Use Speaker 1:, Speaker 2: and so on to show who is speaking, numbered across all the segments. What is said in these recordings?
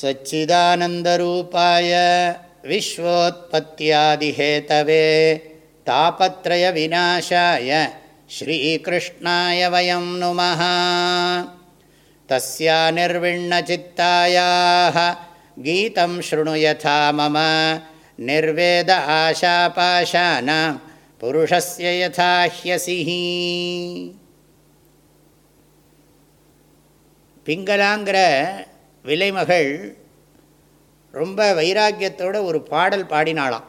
Speaker 1: सच्चिदानन्दरूपाय विश्वोत्पत्त्यादिहेतवे तापत्रयविनाशाय श्रीकृष्णाय वयं नुमः तस्या निर्विण्णचित्तायाः गीतं शृणु यथा मम निर्वेद आशापाशानां पुरुषस्य यथा ह्यसिः பிங்களாங்கிற விலைமகள் ரொம்ப வைராக்கியத்தோட ஒரு பாடல் பாடினாளாம்.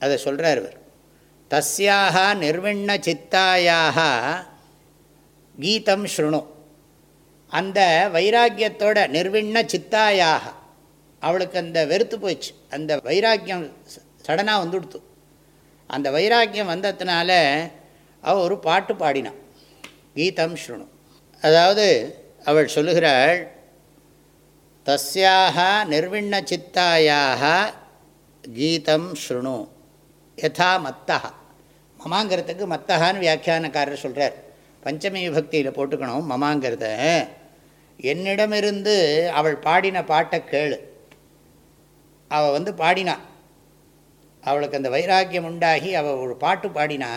Speaker 1: அதை சொல்கிறார் இவர். தஸ்யாக நிர்விண்ண சித்தாயாக கீதம் ஸ்ருணும் அந்த வைராக்கியத்தோட நிர்விண்ண சித்தாயாக அவளுக்கு அந்த வெறுத்து போச்சு அந்த வைராக்கியம் சடனாக வந்துடுத்து. அந்த வைராக்கியம் வந்ததுனால அவள் ஒரு பாட்டு பாடினான் கீதம் ஸ்ருணும் அதாவது அவள் சொல்லுகிறாள் தஸ்யாக நிர்விண்ணச்சித்தாயாக கீதம் ஸ்ருணு யதா மத்தா மமாங்கிறதுக்கு மத்தகான்னு வியாக்கியானக்காரர் சொல்கிறார் பஞ்சமி விபக்தியில் போட்டுக்கணும் மமாங்கிறத என்னிடமிருந்து அவள் பாடின பாட்டை கேளு. அவள் வந்து பாடினா. அவளுக்கு அந்த வைராக்கியம் உண்டாகி அவள் ஒரு பாட்டு பாடினா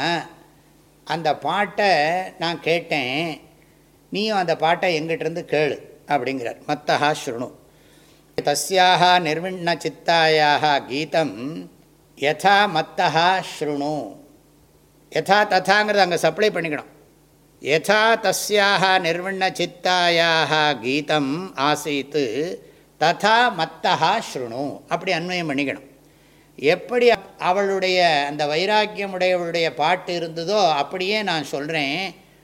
Speaker 1: அந்த பாட்டை நான் கேட்டேன் நீயும் அந்த பாட்டை எங்கிட்டிருந்து கேளு அப்படிங்கிறார். மத்தஹா ஸ்ருணு தஸ்யாக நிர்விண்ணச்சித்தாயாக கீதம் யதா மத்தா ஸ்ருணு யதா ததாங்கிறது அங்கே சப்ளை பண்ணிக்கணும்। யதா தஸ்யாக நிர்விண்ணச்சித்தாயாக கீதம் ஆசீத்து ததா மத்தா ஸ்ருணு அப்படி அன்வயம் பண்ணிக்கணும்। எப்படி அவளுடைய அந்த வைராக்கியமுடையவளுடைய பாட்டு இருந்ததோ அப்படியே நான் சொல்கிறேன்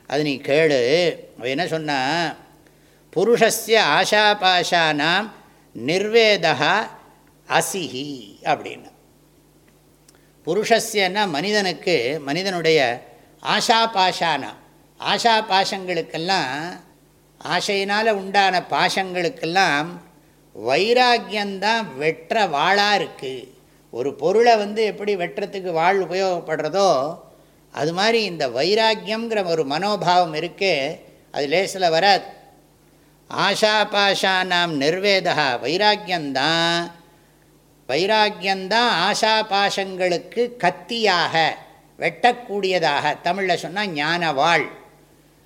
Speaker 1: அது நீ கேளு. அவ என்ன சொன்னா புருஷஸ்ய ஆஷாபாஷானாம் நிர்வேதா அசிஹி அப்படின்னு. புருஷஸ்யன்னா மனிதனுக்கு மனிதனுடைய ஆஷா பாஷானா ஆஷா பாஷங்களுக்கெல்லாம் ஆசையினால் உண்டான பாஷங்களுக்கெல்லாம் வைராக்கியந்தான் வெற்ற வாளாக இருக்குது ஒரு பொருளை வந்து எப்படி வெட்டுறதுக்கு வாழ் உபயோகப்படுறதோ அது மாதிரி இந்த வைராக்கியங்கிற ஒரு மனோபாவம் இருக்கே அது லேசில் வராது ஆஷா பாஷா நாம் நிர்வேதா வைராக்கியந்தான் வைராக்கியந்தான் ஆஷாபாஷங்களுக்கு கத்தியாக வெட்டக்கூடியதாக தமிழில் சொன்னால் ஞான வாழ்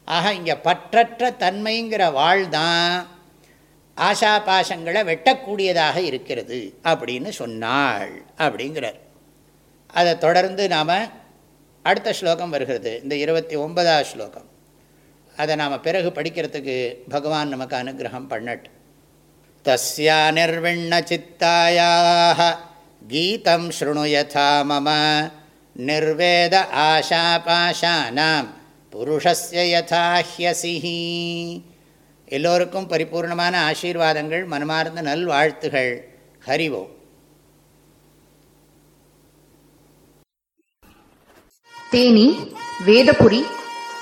Speaker 1: ஆக இங்கே பற்றற்ற தன்மைங்கிற வாழ் தான் ஆஷா பாஷங்களை வெட்டக்கூடியதாக இருக்கிறது அப்படின்னு சொன்னாள் அப்படிங்கிறார். அதை தொடர்ந்து நாம் அடுத்த ஸ்லோகம் வருகிறது இந்த இருபத்தி ஒன்பதாவது ஸ்லோகம். அதை நாம் பிறகு படிக்கிறதுக்கு பகவான் நமக்கு அனுகிரகம் பண்ணட் தஸ்யா நிர்விண்ண சித்தாயாக. கீதம் ஸ்ருணு யதா மம. நிர்வேத ஆஷாபாஷானாம். புருஷஸ்ய யதாஹ்யசிஹி எல்லோருக்கும் பரிபூர்ணமான ஆசீர்வாதங்கள் மனமார்ந்த நல்வாழ்த்துகள். ஹரிவோம்
Speaker 2: தேனி வேதபுரி